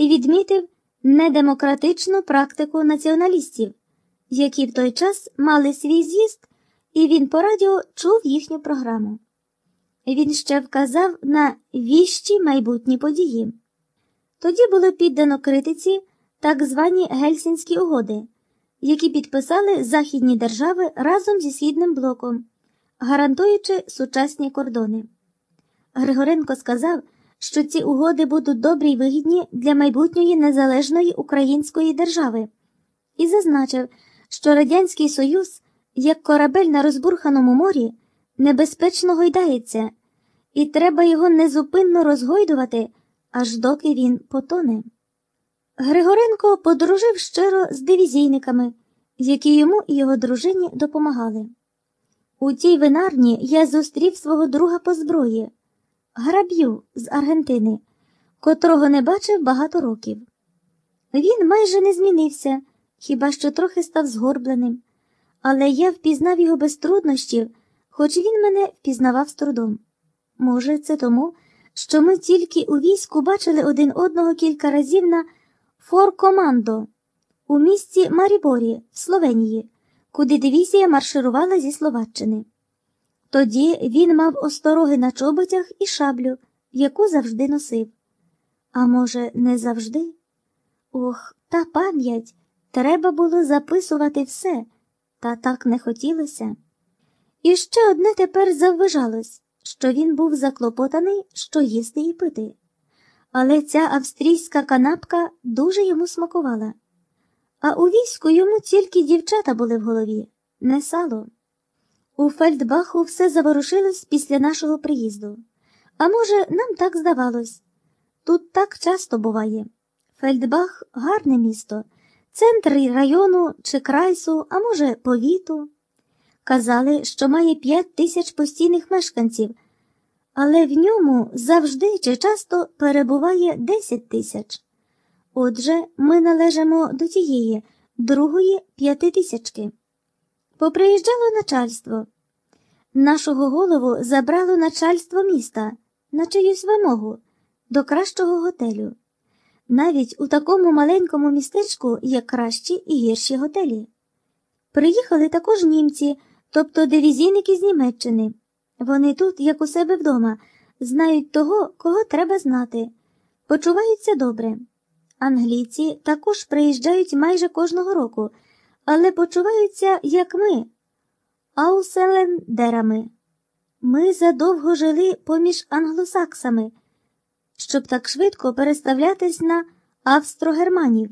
і відмітив недемократичну практику націоналістів, які в той час мали свій з'їзд, і він по радіо чув їхню програму. Він ще вказав на віщі майбутні події. Тоді було піддано критиці так звані Гельсінські угоди, які підписали західні держави разом зі Східним блоком, гарантуючи сучасні кордони. Григоренко сказав, що ці угоди будуть добрі й вигідні для майбутньої незалежної української держави, і зазначив, що Радянський Союз, як корабель на розбурханому морі, небезпечно гойдається, і треба його незупинно розгойдувати, аж доки він потоне. Григоренко подружив щиро з дивізійниками, які йому і його дружині допомагали. У тій винарні я зустрів свого друга по зброї, граб'ю з Аргентини, котрого не бачив багато років. Він майже не змінився, хіба що трохи став згорбленим, але я впізнав його без труднощів, хоч він мене впізнавав з трудом. Може, це тому, що ми тільки у війську бачили один одного кілька разів на форкомандо у місті Маріборі в Словенії, куди дивізія марширувала зі Словаччини. Тоді він мав остороги на чоботях і шаблю, яку завжди носив. А може, не завжди? Ох, та пам'ять треба було записувати все, та так не хотілося. І ще одне тепер завважалось, що він був заклопотаний, що їсти і пити. Але ця австрійська канапка дуже йому смакувала. А у війську йому тільки дівчата були в голові, не сало. У Фельдбаху все заворушилось після нашого приїзду. А може, нам так здавалось. Тут так часто буває. Фельдбах гарне місто, центр району чи крайсу, а може, повіту. Казали, що має п'ять тисяч постійних мешканців, але в ньому завжди чи часто перебуває десять тисяч. Отже, ми належимо до тієї, другої п'ятитисячки. Поприїжджало начальство. Нашого голову забрало начальство міста на чиюсь вимогу до кращого готелю. Навіть у такому маленькому містечку є кращі і гірші готелі. Приїхали також німці, тобто дивізійники з Німеччини. Вони тут, як у себе вдома, знають того, кого треба знати, почуваються добре. Англійці також приїжджають майже кожного року, але почуваються, як ми, ауселендерами. Ми задовго жили поміж англосаксами, щоб так швидко переставлятись на австрогерманів.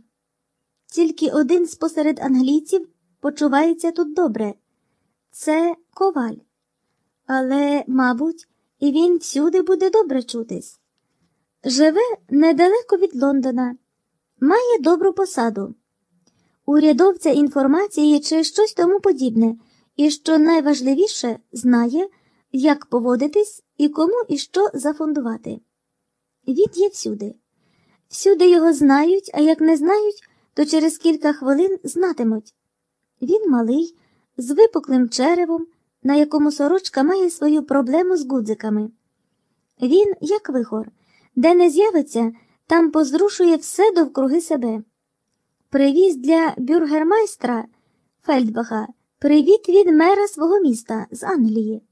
Тільки один спосеред англійців почувається тут добре це коваль. Але, мабуть, і він всюди буде добре чутись. Живе недалеко від Лондона, має добру посаду, урядовця інформації чи щось тому подібне, і, що найважливіше, знає, як поводитись і кому і що зафондувати. Він є всюди. Всюди його знають, а як не знають, то через кілька хвилин знатимуть. Він малий, з випуклим черевом, на якому сорочка має свою проблему з гудзиками. Він, як вихор, де не з'явиться, там позрушує все довкруги себе. Привіз для бюргермайстра Фельдбаха привіт від мера свого міста з Англії.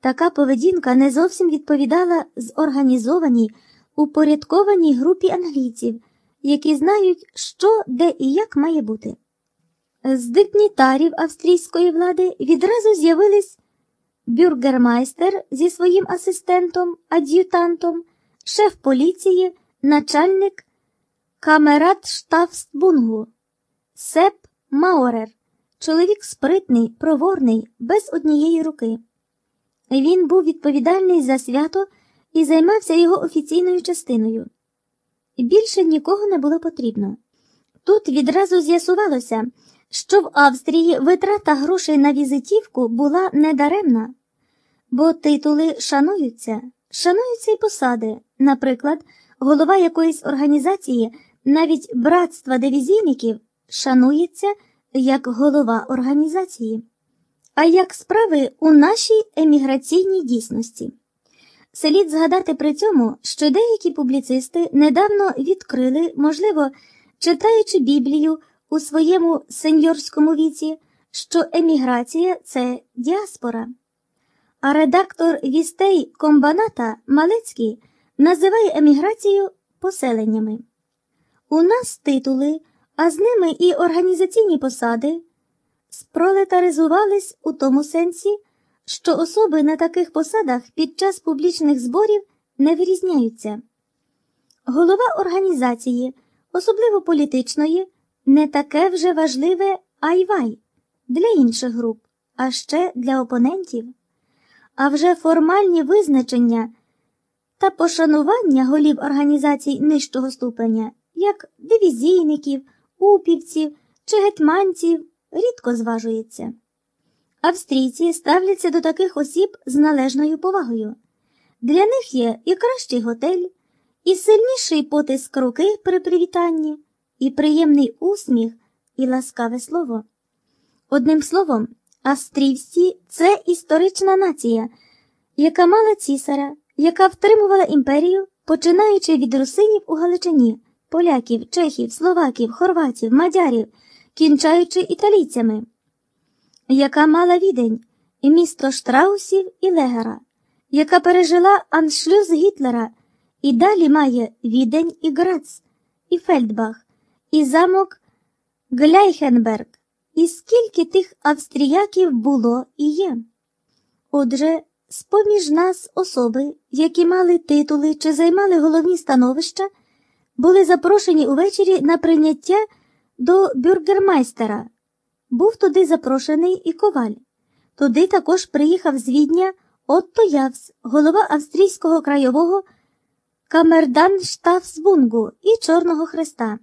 Така поведінка не зовсім відповідала зорганізованій, упорядкованій групі англійців, які знають, що, де і як має бути. З дигнітарів австрійської влади відразу з'явились бюргермайстер зі своїм асистентом, ад'ютантом, шеф поліції, начальник камерадштафтбунгу, Сеп Маурер, чоловік спритний, проворний, без однієї руки. Він був відповідальний за свято і займався його офіційною частиною. Більше нікого не було потрібно. Тут відразу з'ясувалося, що в Австрії витрата грошей на візитівку була недаремна, бо титули шануються, шануються й посади, наприклад, голова якоїсь організації, навіть братства дивізійників, шанується як голова організації. А як справи у нашій еміграційній дійсності? Слід згадати при цьому, що деякі публіцисти недавно відкрили, можливо, читаючи Біблію у своєму сеньорському віці, що еміграція це діаспора. А редактор вістей комбаната Малецький називає еміграцію поселеннями. У нас титули, а з ними і організаційні посади спролетаризувались у тому сенсі, що особи на таких посадах під час публічних зборів не вирізняються. Голова організації, особливо політичної, не таке вже важливе айвай для інших груп, а ще для опонентів. А вже формальні визначення та пошанування голів організацій нижчого ступеня, як дивізійників, упівців чи гетьманців, рідко зважується. Австрійці ставляться до таких осіб з належною повагою. Для них є і кращий готель, і сильніший потиск руки при привітанні, і приємний усміх, і ласкаве слово. Одним словом, австрійці це історична нація, яка мала цісара, яка втримувала імперію, починаючи від русинів у Галичині, поляків, чехів, словаків, хорватів, мадярів, кінчаючи італійцями яка мала відень і місто штраусів і легера, яка пережила аншлюз Гітлера і далі має відень і Грац, і Фельдбах, і замок Гляйхенберг, і скільки тих австріяків було і є. Отже, з-поміж нас особи, які мали титули чи займали головні становища, були запрошені увечері на прийняття до бюргермайстера. Був туди запрошений і коваль. Туди також приїхав з Відня Отто Явс, голова австрійського краєвого Камерданштафсбунгу і Чорного Хреста.